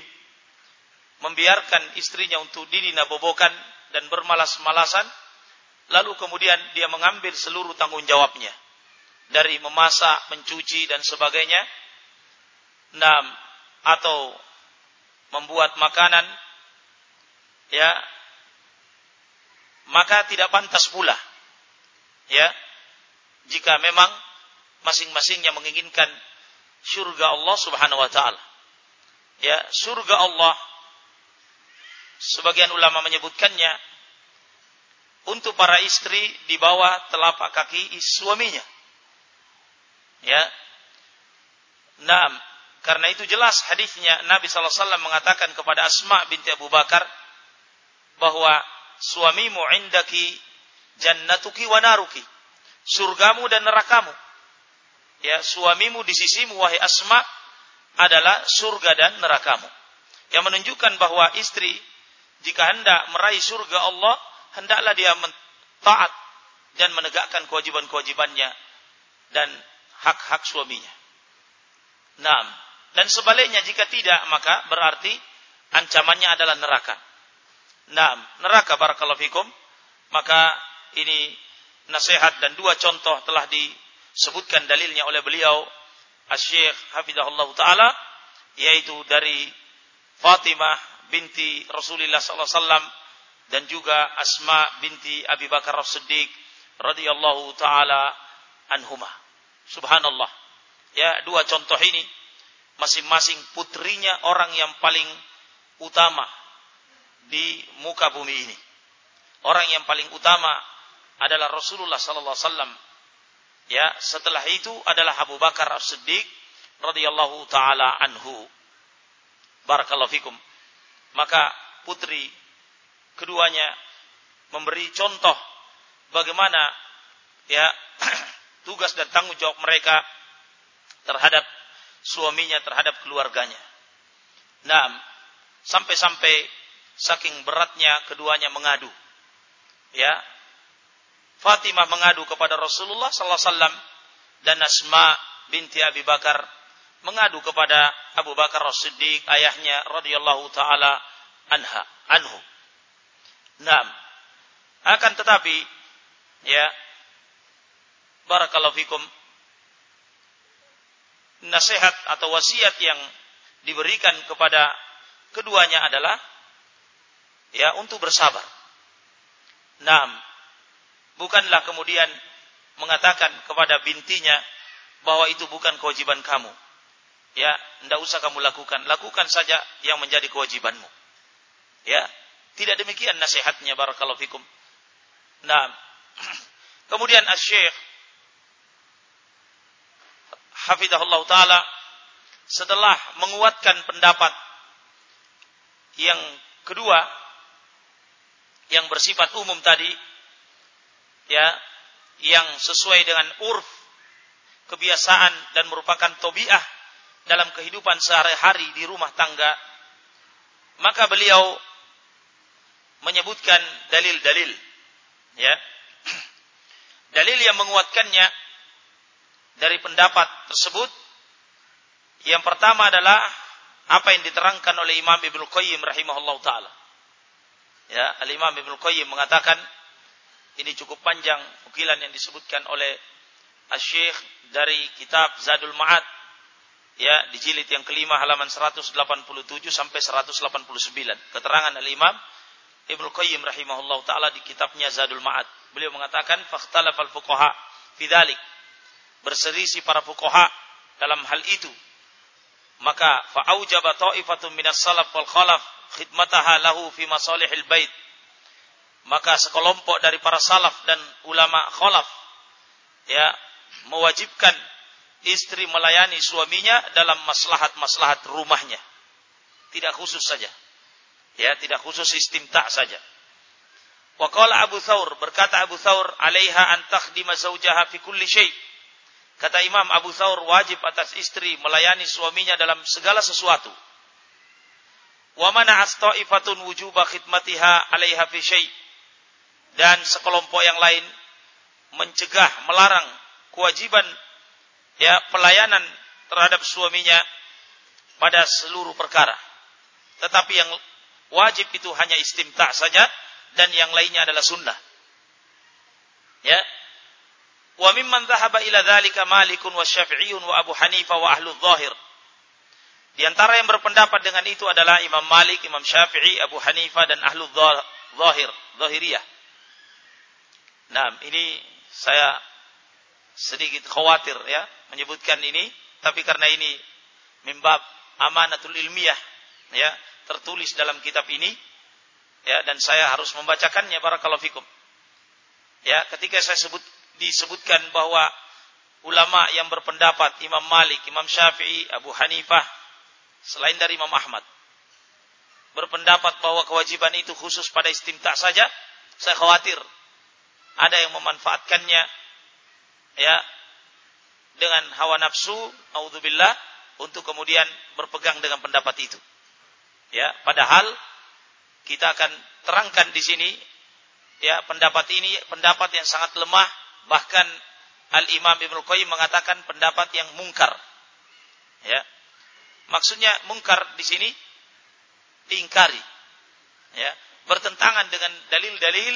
membiarkan istrinya untuk diri nabobokan dan bermalas-malasan lalu kemudian dia mengambil seluruh tanggung jawabnya dari memasak, mencuci dan sebagainya enam atau membuat makanan ya maka tidak pantas pula ya jika memang masing-masingnya menginginkan surga Allah Subhanahu wa taala. Ya surga Allah. Sebagian ulama menyebutkannya untuk para istri di bawah telapak kaki suaminya. Ya. Nah, karena itu jelas hadisnya Nabi sallallahu alaihi wasallam mengatakan kepada Asma binti Abu Bakar bahwa suamimu indaki jannatuki wa naruki. Surgamu dan nerakamu. Ya, suamimu di sisimu wahai Asma adalah surga dan nerakamu. Yang menunjukkan bahwa istri jika hendak meraih surga Allah, hendaklah dia taat dan menegakkan kewajiban-kewajibannya dan hak-hak suaminya. Nah, dan sebaliknya jika tidak maka berarti ancamannya adalah neraka. Nah, neraka barakallahu fikum. Maka ini nasihat dan dua contoh telah disebutkan dalilnya oleh beliau Asy-Syaikh Hafizahullah taala yaitu dari Fatimah binti Rasulullah sallallahu alaihi wasallam dan juga Asma binti Abi Bakar As-Siddiq radhiyallahu taala anhuma. Subhanallah. Ya, dua contoh ini masing-masing putrinya orang yang paling utama di muka bumi ini. Orang yang paling utama adalah Rasulullah sallallahu alaihi wasallam. Ya, setelah itu adalah Abu Bakar As-Siddiq radhiyallahu taala anhu. Barakallahu fikum. Maka putri keduanya memberi contoh bagaimana ya tugas dan tanggung jawab mereka terhadap suaminya, terhadap keluarganya. Nah, sampai-sampai saking beratnya keduanya mengadu. Ya. Fatimah mengadu kepada Rasulullah sallallahu alaihi wasallam dan Asma binti Abi Bakar mengadu kepada Abu Bakar As-Siddiq ayahnya radhiyallahu taala anha anhu. Nah, akan tetapi ya barakallahu fikum nasihat atau wasiat yang diberikan kepada keduanya adalah ya untuk bersabar. Nah, bukanlah kemudian mengatakan kepada bintinya bahwa itu bukan kewajiban kamu. Ya, tidak usah kamu lakukan. Lakukan saja yang menjadi kewajibanmu. Ya, tidak demikian nasihatnya barakallahu fikum. Nah, kemudian Asy-Syaikh hafizahullah taala setelah menguatkan pendapat yang kedua yang bersifat umum tadi ya yang sesuai dengan urf kebiasaan dan merupakan tobiah dalam kehidupan sehari-hari di rumah tangga maka beliau menyebutkan dalil-dalil ya dalil yang menguatkannya dari pendapat tersebut yang pertama adalah apa yang diterangkan oleh Imam Ibnu Qayyim rahimahullah taala. Ya, Al-Imam Ibnu Qayyim mengatakan ini cukup panjang ukilan yang disebutkan oleh Asy-Syaikh dari kitab Zadul Ma'ad ya di jilid yang kelima halaman 187 sampai 189. Keterangan Al-Imam Ibnu Qayyim rahimahullah taala di kitabnya Zadul Ma'ad. Beliau mengatakan fakhtalafal fuqaha fi dzalik berselisih para fuqaha dalam hal itu maka fa'aujaba ta'ifatun minas salaf wal khalaf khidmataha lahu fi masalihil bait maka sekelompok dari para salaf dan ulama khalaf ya mewajibkan istri melayani suaminya dalam maslahat-maslahat rumahnya. Tidak khusus saja. Ya tidak khusus istimta saja. Wa qala Abu Thawr berkata Abu Thawr alaiha an takhdima zawjaha fi kulli syai' Kata Imam Abu Thawr wajib atas istri melayani suaminya dalam segala sesuatu. Wa mana asta'ifatun wujuba khidmatiha 'alaiha fi syai' dan sekelompok yang lain mencegah, melarang kewajiban ya pelayanan terhadap suaminya pada seluruh perkara. Tetapi yang wajib itu hanya istimta saja dan yang lainnya adalah sunnah. Ya, Wa mimman dhahaba ila dzalika Malikun wa Syafi'iyun wa Abu Hanifah wa ahlu dhahir. Di antara yang berpendapat dengan itu adalah Imam Malik, Imam Syafi'i, Abu Hanifah dan ahlu dhahir, dhahiriyah. Nah, ini saya sedikit khawatir ya menyebutkan ini, tapi karena ini mimbab amanatul ilmiah ya, tertulis dalam kitab ini ya dan saya harus membacakannya barakallahu fikum. Ya, ketika saya sebut disebutkan bahwa ulama yang berpendapat Imam Malik, Imam Syafi'i, Abu Hanifah selain dari Imam Ahmad berpendapat bahwa kewajiban itu khusus pada istimta saja, saya khawatir ada yang memanfaatkannya ya dengan hawa nafsu, auzubillah untuk kemudian berpegang dengan pendapat itu. Ya, padahal kita akan terangkan di sini ya pendapat ini pendapat yang sangat lemah bahkan Al Imam Ibnu Qayyim mengatakan pendapat yang mungkar. Ya. Maksudnya mungkar di sini diingkari. Ya, bertentangan dengan dalil-dalil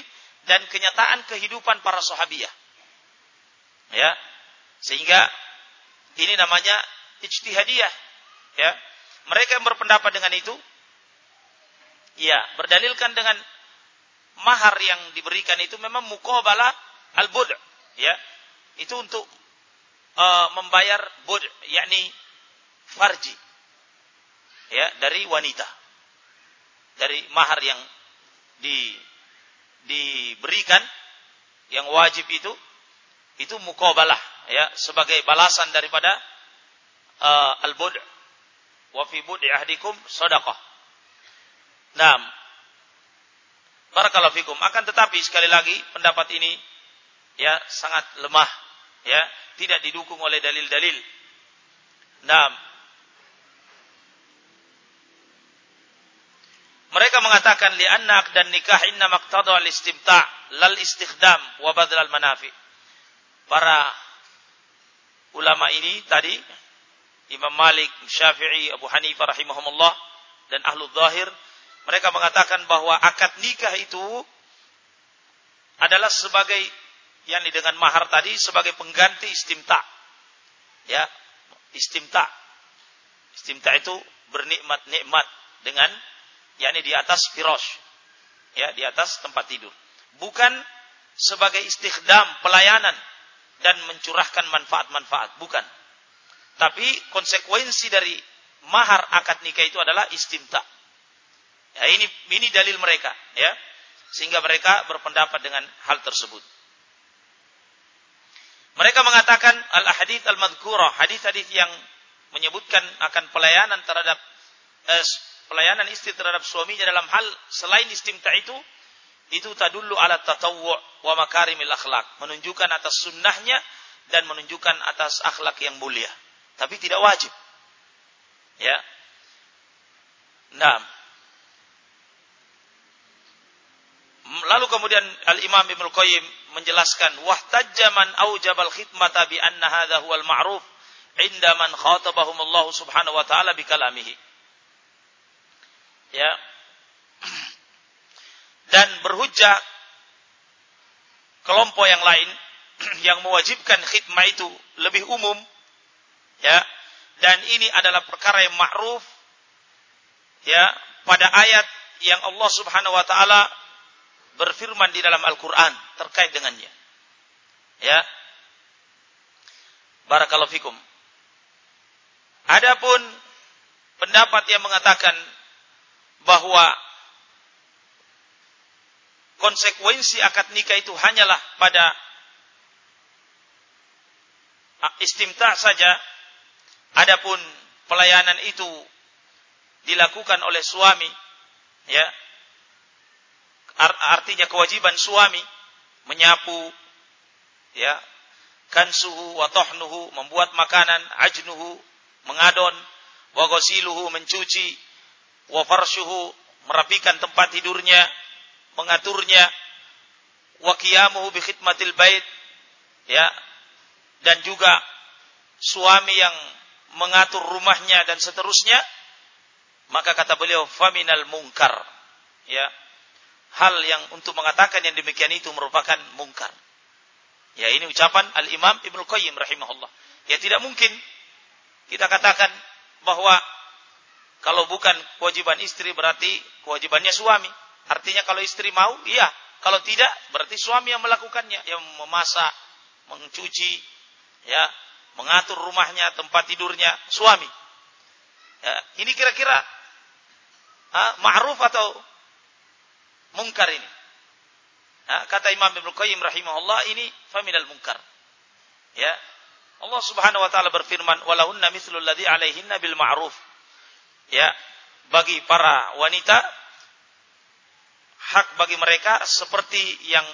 dan kenyataan kehidupan para sahabiah. Ya. Sehingga ini namanya ijtihadiyah. Ya. Mereka yang berpendapat dengan itu ya, berdalilkan dengan mahar yang diberikan itu memang muqabalah al-bud' ya itu untuk uh, membayar bud yakni farji ya dari wanita dari mahar yang di diberikan yang wajib itu itu mukabalah ya sebagai balasan daripada uh, al-bud wa fi bud ahdikum sadaqah. Naam. Barakallahu fikum. Akan tetapi sekali lagi pendapat ini ya sangat lemah ya tidak didukung oleh dalil-dalil. Nah, mereka mengatakan li anak dan nikah inna maqtada al istimta lal istikhdam wa badal al manafi. Para ulama ini tadi Imam Malik, Syafi'i, Abu Hanifah rahimahumullah dan ahlu zahir mereka mengatakan bahwa akad nikah itu adalah sebagai yakni dengan mahar tadi sebagai pengganti istimta. Ya, istimta. Istimta itu bernikmat-nikmat dengan yakni di atas firosh. Ya, di atas tempat tidur. Bukan sebagai istighdam, pelayanan dan mencurahkan manfaat-manfaat, bukan. Tapi konsekuensi dari mahar akad nikah itu adalah istimta. Ya, ini ini dalil mereka, ya. Sehingga mereka berpendapat dengan hal tersebut. Mereka mengatakan al-hadits al-madhkurah, hadis-hadis yang menyebutkan akan pelayanan terhadap eh, pelayanan istri terhadap suaminya dalam hal selain istimta itu itu tadullu ala tatawwu' wa makarimil akhlak, menunjukkan atas sunnahnya dan menunjukkan atas akhlak yang mulia, tapi tidak wajib. Ya. Nah, Lalu kemudian Al-Imam Ibnu Qayyim menjelaskan wahtajja man aujabal khidmata bi anna hadha huwal ma'ruf inda man khatabahum Allah Subhanahu wa taala bi kalamihi. Ya. Dan berhujjah kelompok yang lain yang mewajibkan khidmah itu lebih umum ya dan ini adalah perkara yang ma'ruf ya pada ayat yang Allah Subhanahu wa taala berfirman di dalam Al-Quran terkait dengannya. Ya. Barakallahu fikum. Adapun pendapat yang mengatakan bahwa konsekuensi akad nikah itu hanyalah pada istimta saja. Adapun pelayanan itu dilakukan oleh suami, ya, artinya kewajiban suami menyapu ya kansuhu wa membuat makanan ajnuhu mengadon wa mencuci wa farsyuhu merapikan tempat tidurnya mengaturnya wa qiyamuhu bi khidmatil bait ya dan juga suami yang mengatur rumahnya dan seterusnya maka kata beliau faminal mungkar ya hal yang untuk mengatakan yang demikian itu merupakan mungkar. Ya ini ucapan Al-Imam Ibnu Qayyim rahimahullah. Ya tidak mungkin kita katakan bahwa kalau bukan kewajiban istri berarti kewajibannya suami. Artinya kalau istri mau, iya. Kalau tidak, berarti suami yang melakukannya, yang memasak, mencuci, ya, mengatur rumahnya, tempat tidurnya, suami. Ya, ini kira-kira ma'ruf atau mungkar ini. Nah, kata Imam Ibnu Qayyim rahimahullah ini faminal mungkar. Ya. Allah Subhanahu wa taala berfirman, "Walahunna mithlu alladhi 'alaihinna bil ma'ruf." Ya, bagi para wanita hak bagi mereka seperti yang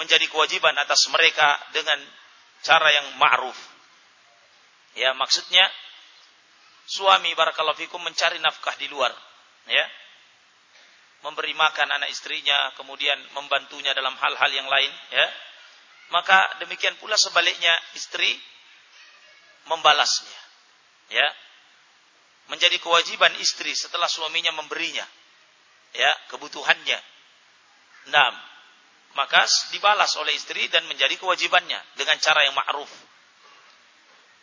menjadi kewajiban atas mereka dengan cara yang ma'ruf. Ya, maksudnya suami barakallahu fikum mencari nafkah di luar, ya memberi makan anak istrinya, kemudian membantunya dalam hal-hal yang lain, ya. Maka demikian pula sebaliknya istri membalasnya. Ya. Menjadi kewajiban istri setelah suaminya memberinya ya kebutuhannya. Nah, maka dibalas oleh istri dan menjadi kewajibannya dengan cara yang ma'ruf.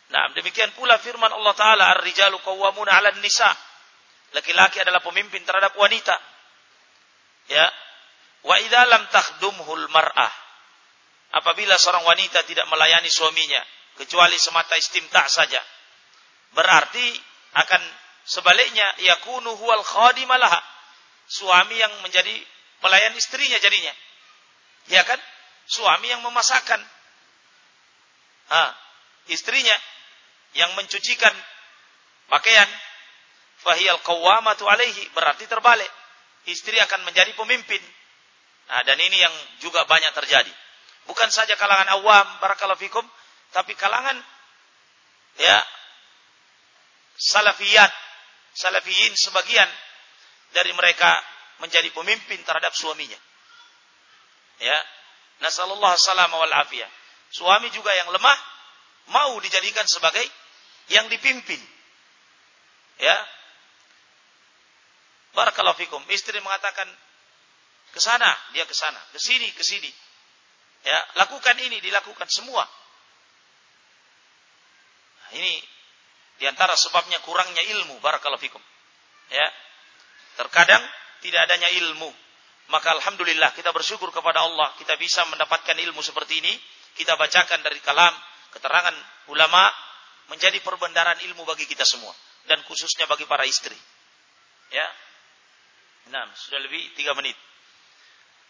Nah, demikian pula firman Allah Ta'ala, Ar-rijalu qawwamuna 'alan nisa. Laki-laki adalah pemimpin terhadap wanita. Ya. Wa idza lam takhdumhul mar'ah. Apabila seorang wanita tidak melayani suaminya kecuali semata istimta saja, berarti akan sebaliknya yakunu huwal khadimalaha. Suami yang menjadi pelayan istrinya jadinya. Ya kan? Suami yang memasakkan. Ha, istrinya yang mencucikan pakaian fahiyal qawwamatu alaihi berarti terbalik istri akan menjadi pemimpin nah, dan ini yang juga banyak terjadi bukan saja kalangan awam barakallahu fikum tapi kalangan ya salafiyat salafiyin sebagian dari mereka menjadi pemimpin terhadap suaminya ya nasallallahu salam wal afiyah suami juga yang lemah mau dijadikan sebagai yang dipimpin. Ya. Barakallahu fikum. Istri mengatakan ke sana, dia ke sana, ke sini, ke sini. Ya, lakukan ini, dilakukan semua. Nah, ini di antara sebabnya kurangnya ilmu, barakallahu fikum. Ya. Terkadang tidak adanya ilmu. Maka alhamdulillah kita bersyukur kepada Allah, kita bisa mendapatkan ilmu seperti ini. Kita bacakan dari kalam, keterangan ulama menjadi perbendaharaan ilmu bagi kita semua dan khususnya bagi para istri. Ya. Nah, sudah lebih tiga menit.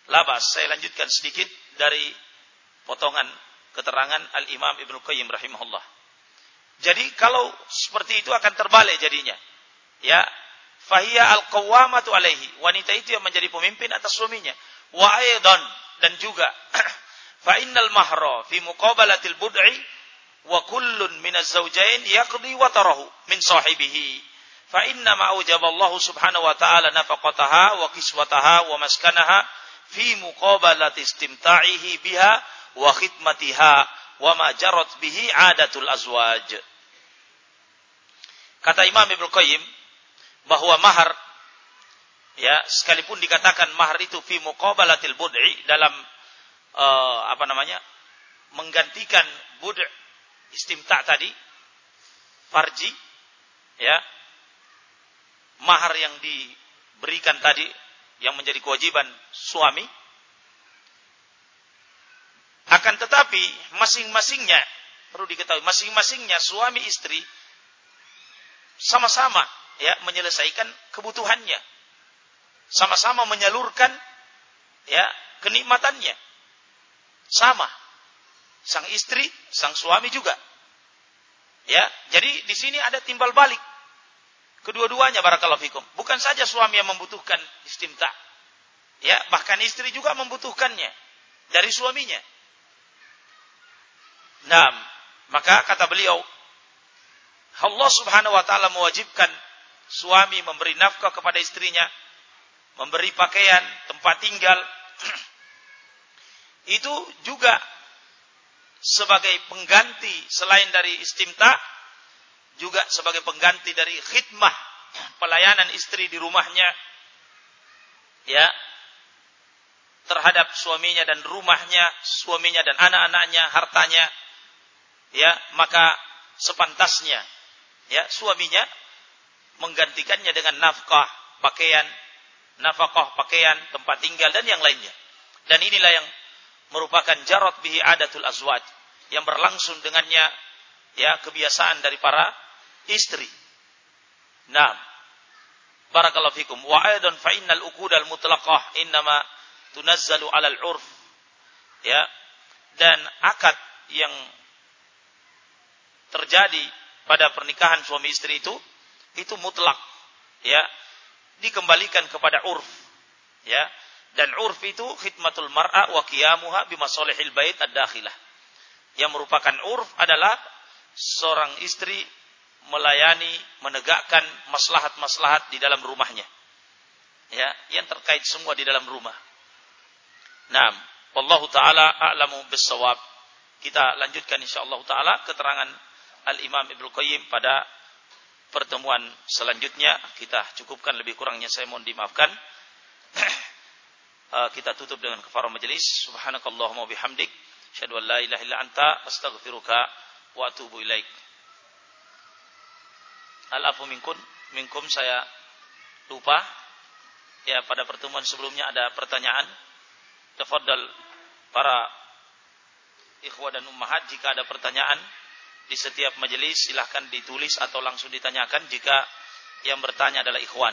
Labas, saya lanjutkan sedikit dari potongan keterangan Al-Imam Ibn Qayyim rahimahullah. Jadi kalau seperti itu akan terbalik jadinya. Ya, fahiyya al-qawwamatu alaihi. Wanita itu yang menjadi pemimpin atas suaminya. Wa aidan dan juga fa innal mahra fi muqabalatil bud'i wa kullun min az-zawjayn yaqdi watarahu min sahibihi fa inna ma subhanahu wa ta'ala nafaqataha wa kiswataha wa maskanaha fi muqabalati istimta'ihi biha wa khidmatiha wa ma jarat bihi adatul azwaj kata Imam Ibnu Qayyim bahwa mahar ya sekalipun dikatakan mahar itu fi muqabalatil bud'i dalam uh, apa namanya menggantikan bud' istimta tadi farji ya mahar yang diberikan tadi yang menjadi kewajiban suami akan tetapi masing-masingnya perlu diketahui masing-masingnya suami istri sama-sama ya menyelesaikan kebutuhannya sama-sama menyalurkan ya kenikmatannya sama sang istri, sang suami juga. Ya, jadi di sini ada timbal balik. Kedua-duanya barakallahu fikum. Bukan saja suami yang membutuhkan istimta. Ya, bahkan istri juga membutuhkannya dari suaminya. Nah, maka kata beliau, Allah Subhanahu wa taala mewajibkan suami memberi nafkah kepada istrinya, memberi pakaian, tempat tinggal. Itu juga sebagai pengganti selain dari istimta juga sebagai pengganti dari khidmah pelayanan istri di rumahnya ya terhadap suaminya dan rumahnya, suaminya dan anak-anaknya, hartanya ya maka sepantasnya ya suaminya menggantikannya dengan nafkah, pakaian, nafkah, pakaian, tempat tinggal dan yang lainnya. Dan inilah yang merupakan jarot bihi adatul azwaj yang berlangsung dengannya ya kebiasaan dari para istri. Nah, barakallahu fikum. Wa aidan fa innal uqudal mutlaqah innama tunazzalu 'alal 'urf. Ya. Dan akad yang terjadi pada pernikahan suami istri itu itu mutlak ya dikembalikan kepada urf ya dan urf itu khidmatul mar'a wa qiyamuha bimasalihil bait ad-dakhilah. Yang merupakan urf adalah seorang istri melayani, menegakkan maslahat-maslahat di dalam rumahnya. ya yang terkait semua di dalam rumah. Nah, wallahu taala a'lamu bissawab. Kita lanjutkan insyaallah taala keterangan Al-Imam Ibnu Qayyim pada pertemuan selanjutnya. Kita cukupkan lebih kurangnya saya mohon dimaafkan. Eh, kita tutup dengan kafarah majelis. Subhanakallahumma bihamdik, asyhadu an la ilaha illa anta, astaghfiruka wa atubu ilaik. Al-afu minkum, minkum saya lupa ya pada pertemuan sebelumnya ada pertanyaan. Tafadhal para ikhwah dan ummahat jika ada pertanyaan di setiap majelis silahkan ditulis atau langsung ditanyakan jika yang bertanya adalah ikhwan.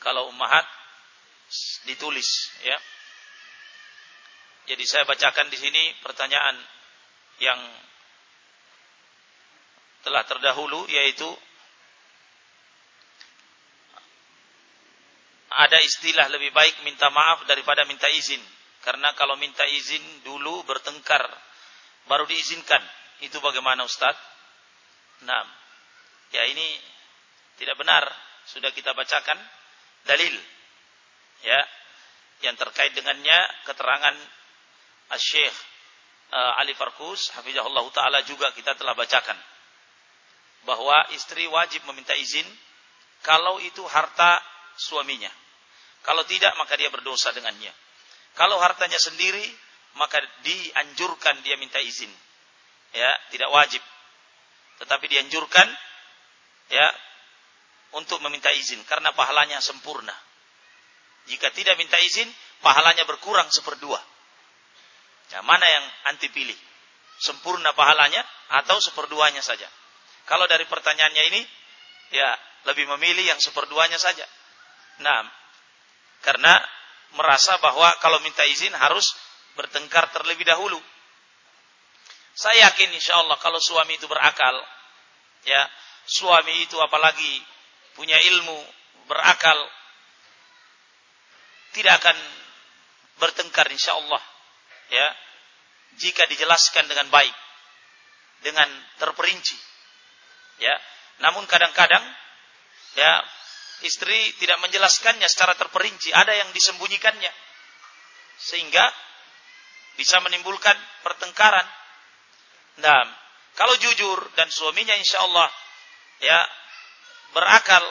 Kalau ummahat ditulis ya. Jadi saya bacakan di sini pertanyaan yang telah terdahulu yaitu ada istilah lebih baik minta maaf daripada minta izin. Karena kalau minta izin dulu bertengkar, baru diizinkan. Itu bagaimana Ustaz? Nah, ya ini tidak benar. Sudah kita bacakan dalil. Ya, yang terkait dengannya keterangan Syekh uh, Ali Farkus, Hafizahullah Ta'ala juga kita telah bacakan. Bahwa istri wajib meminta izin kalau itu harta suaminya. Kalau tidak, maka dia berdosa dengannya. Kalau hartanya sendiri, maka dianjurkan dia minta izin. Ya, tidak wajib. Tetapi dianjurkan ya untuk meminta izin karena pahalanya sempurna. Jika tidak minta izin, pahalanya berkurang seperdua. Ya, mana yang anti pilih? Sempurna pahalanya atau seperduanya saja? Kalau dari pertanyaannya ini, ya lebih memilih yang seperduanya saja. Nah, karena merasa bahwa kalau minta izin harus bertengkar terlebih dahulu. Saya yakin insya Allah kalau suami itu berakal, ya suami itu apalagi punya ilmu, berakal, tidak akan bertengkar insya Allah, ya jika dijelaskan dengan baik, dengan terperinci, ya. Namun kadang-kadang, ya istri tidak menjelaskannya secara terperinci, ada yang disembunyikannya. Sehingga bisa menimbulkan pertengkaran. Nah, kalau jujur dan suaminya insya Allah ya berakal,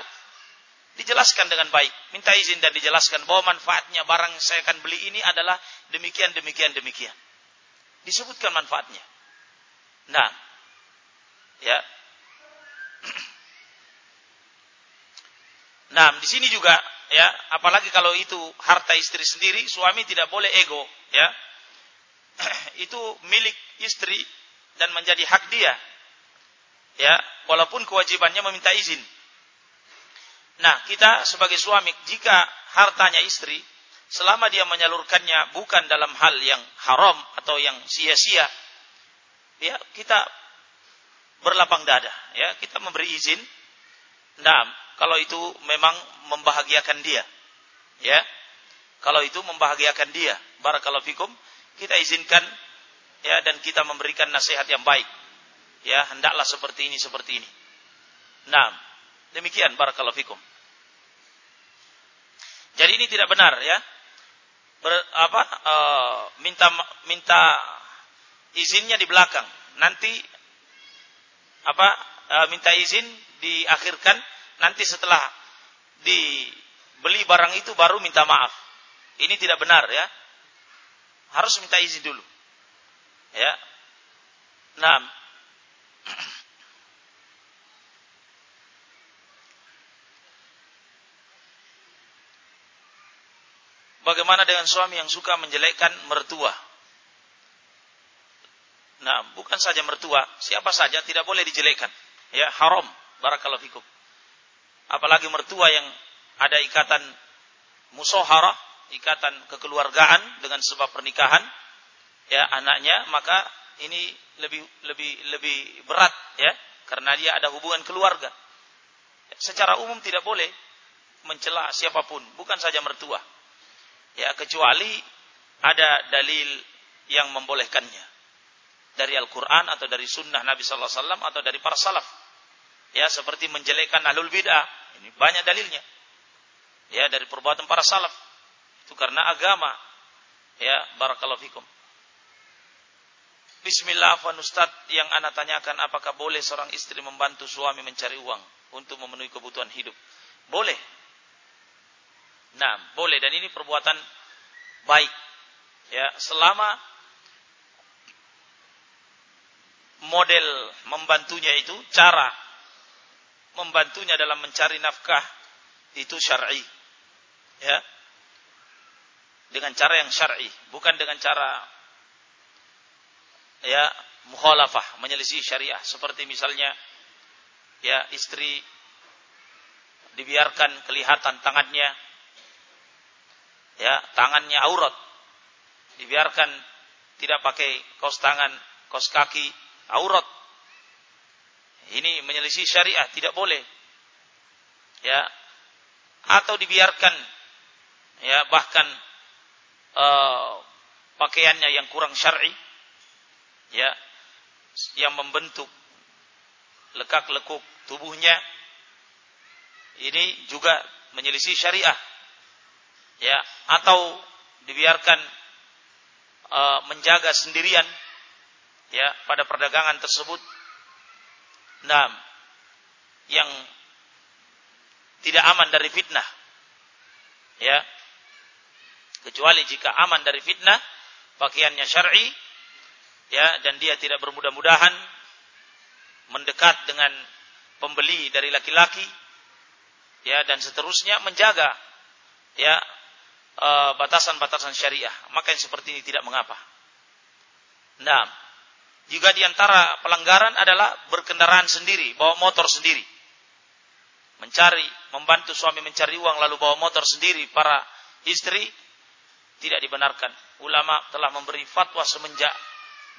dijelaskan dengan baik. Minta izin dan dijelaskan bahwa manfaatnya barang yang saya akan beli ini adalah demikian, demikian, demikian. Disebutkan manfaatnya. Nah, ya Nah, di sini juga ya, apalagi kalau itu harta istri sendiri, suami tidak boleh ego, ya. itu milik istri dan menjadi hak dia. Ya, walaupun kewajibannya meminta izin. Nah, kita sebagai suami jika hartanya istri selama dia menyalurkannya bukan dalam hal yang haram atau yang sia-sia, ya kita berlapang dada, ya kita memberi izin. Nah, kalau itu memang membahagiakan dia. Ya. Kalau itu membahagiakan dia. Barakallahu fikum. Kita izinkan ya dan kita memberikan nasihat yang baik. Ya, hendaklah seperti ini seperti ini. Nah, demikian barakallahu fikum. Jadi ini tidak benar ya. Ber, apa uh, minta minta izinnya di belakang. Nanti apa uh, minta izin diakhirkan nanti setelah dibeli barang itu baru minta maaf. Ini tidak benar ya. Harus minta izin dulu. Ya. Nah. Bagaimana dengan suami yang suka menjelekkan mertua? Nah, bukan saja mertua, siapa saja tidak boleh dijelekkan. Ya, haram. Barakallahu fikum apalagi mertua yang ada ikatan musoharah, ikatan kekeluargaan dengan sebab pernikahan ya anaknya, maka ini lebih lebih lebih berat ya karena dia ada hubungan keluarga. Secara umum tidak boleh mencela siapa pun, bukan saja mertua. Ya kecuali ada dalil yang membolehkannya dari Al-Quran atau dari Sunnah Nabi Sallallahu Alaihi Wasallam atau dari para salaf. Ya seperti menjelekkan alul bid'ah ini banyak dalilnya. Ya, dari perbuatan para salaf. Itu karena agama. Ya, barakallahu fikum. Bismillah, Ustaz, yang anak tanyakan apakah boleh seorang istri membantu suami mencari uang untuk memenuhi kebutuhan hidup? Boleh. Nah, boleh dan ini perbuatan baik. Ya, selama model membantunya itu cara membantunya dalam mencari nafkah itu syar'i. Ya. Dengan cara yang syar'i, bukan dengan cara ya mukhalafah, menyelisih syariah. Seperti misalnya ya istri dibiarkan kelihatan tangannya ya tangannya aurat. Dibiarkan tidak pakai kaos tangan kaos kaki aurat. Ini menyelisih syariah tidak boleh. Ya atau dibiarkan ya bahkan uh, pakaiannya yang kurang syar'i ya yang membentuk lekak-lekuk tubuhnya ini juga menyelisih syariah. Ya atau dibiarkan uh, menjaga sendirian ya pada perdagangan tersebut. Nah yang tidak aman dari fitnah. Ya. Kecuali jika aman dari fitnah pakaiannya syar'i ya dan dia tidak bermudah-mudahan mendekat dengan pembeli dari laki-laki ya dan seterusnya menjaga ya eh, batasan-batasan syariah maka yang seperti ini tidak mengapa. Nah, juga di antara pelanggaran adalah berkendaraan sendiri, bawa motor sendiri. Mencari, membantu suami mencari uang lalu bawa motor sendiri para istri tidak dibenarkan. Ulama telah memberi fatwa semenjak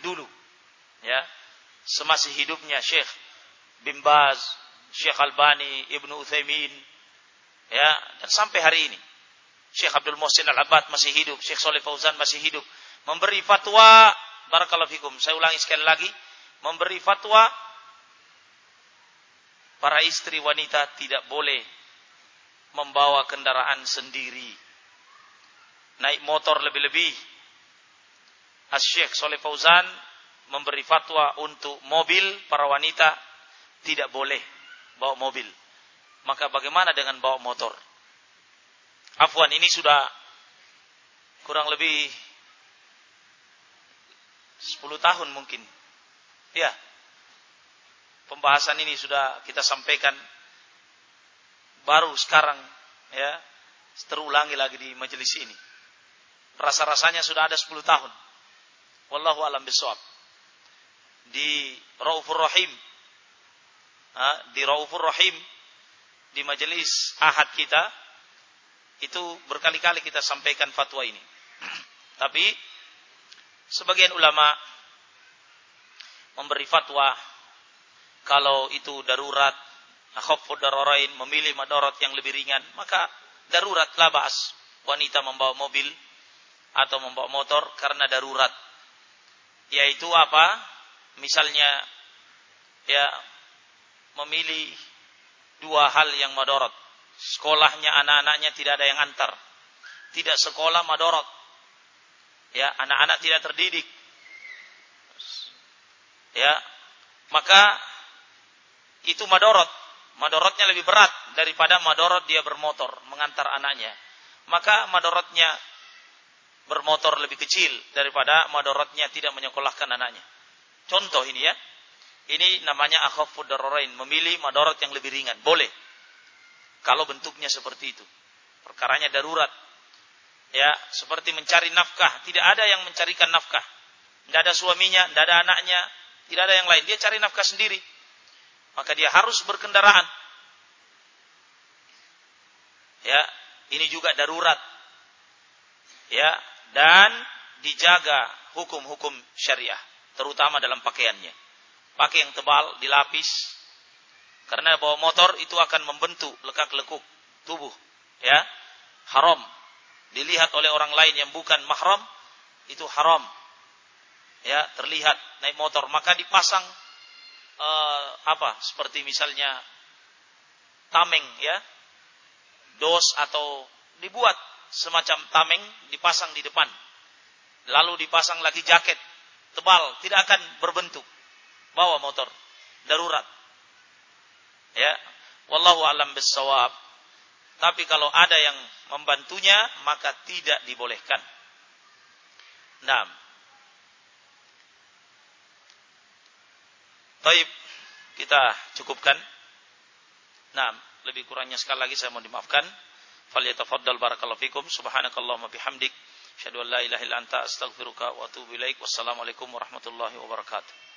dulu. Ya. Semasih hidupnya Syekh bin Baz, Syekh Albani, Ibnu Utsaimin, ya, dan sampai hari ini. Syekh Abdul Muhsin Al-Abbad masih hidup, Syekh Saleh Fauzan masih hidup, memberi fatwa barakallahu fikum. Saya ulangi sekali lagi, memberi fatwa para istri wanita tidak boleh membawa kendaraan sendiri. Naik motor lebih-lebih Syekh Soleh Fauzan memberi fatwa untuk mobil para wanita tidak boleh bawa mobil. Maka bagaimana dengan bawa motor? Afwan ini sudah kurang lebih 10 tahun mungkin. Ya. Pembahasan ini sudah kita sampaikan baru sekarang ya terulangi lagi di majelis ini. Rasa-rasanya sudah ada 10 tahun. Wallahu alam bisawab. Di Raufur Rahim. di Raufur Rahim di majelis ahad kita itu berkali-kali kita sampaikan fatwa ini. Tapi sebagian ulama memberi fatwa kalau itu darurat khaffu dararain memilih madarat yang lebih ringan maka darurat labas wanita membawa mobil atau membawa motor karena darurat yaitu apa? Misalnya ya memilih dua hal yang madorot. Sekolahnya anak-anaknya tidak ada yang antar. Tidak sekolah madorot. Ya, anak-anak tidak terdidik. Ya, maka itu madorot. Madorotnya lebih berat daripada madorot dia bermotor mengantar anaknya. Maka madorotnya bermotor lebih kecil daripada madorotnya tidak menyekolahkan anaknya. Contoh ini ya. Ini namanya akhafud dararain, memilih madorot yang lebih ringan. Boleh. Kalau bentuknya seperti itu. Perkaranya darurat. Ya, seperti mencari nafkah. Tidak ada yang mencarikan nafkah. Tidak ada suaminya, tidak ada anaknya, tidak ada yang lain. Dia cari nafkah sendiri. Maka dia harus berkendaraan. Ya, ini juga darurat. Ya, dan dijaga hukum-hukum syariah, terutama dalam pakaiannya. Pakai yang tebal, dilapis, karena bawa motor itu akan membentuk lekak-lekuk tubuh, ya, haram. Dilihat oleh orang lain yang bukan mahram, itu haram. Ya, terlihat naik motor, maka dipasang uh, apa? Seperti misalnya tameng, ya, dos atau dibuat semacam tameng dipasang di depan. Lalu dipasang lagi jaket tebal, tidak akan berbentuk. Bawa motor darurat. Ya, wallahu alam bisawab. Tapi kalau ada yang membantunya, maka tidak dibolehkan. Nah, Taib, kita cukupkan. Nah, lebih kurangnya sekali lagi saya mau dimaafkan. Falyatafaddal barakallahu fikum. Subhanakallahumma bihamdik. Asyhadu an la ilaha illa anta astaghfiruka wa atubu ilaik. Wassalamualaikum warahmatullahi wabarakatuh.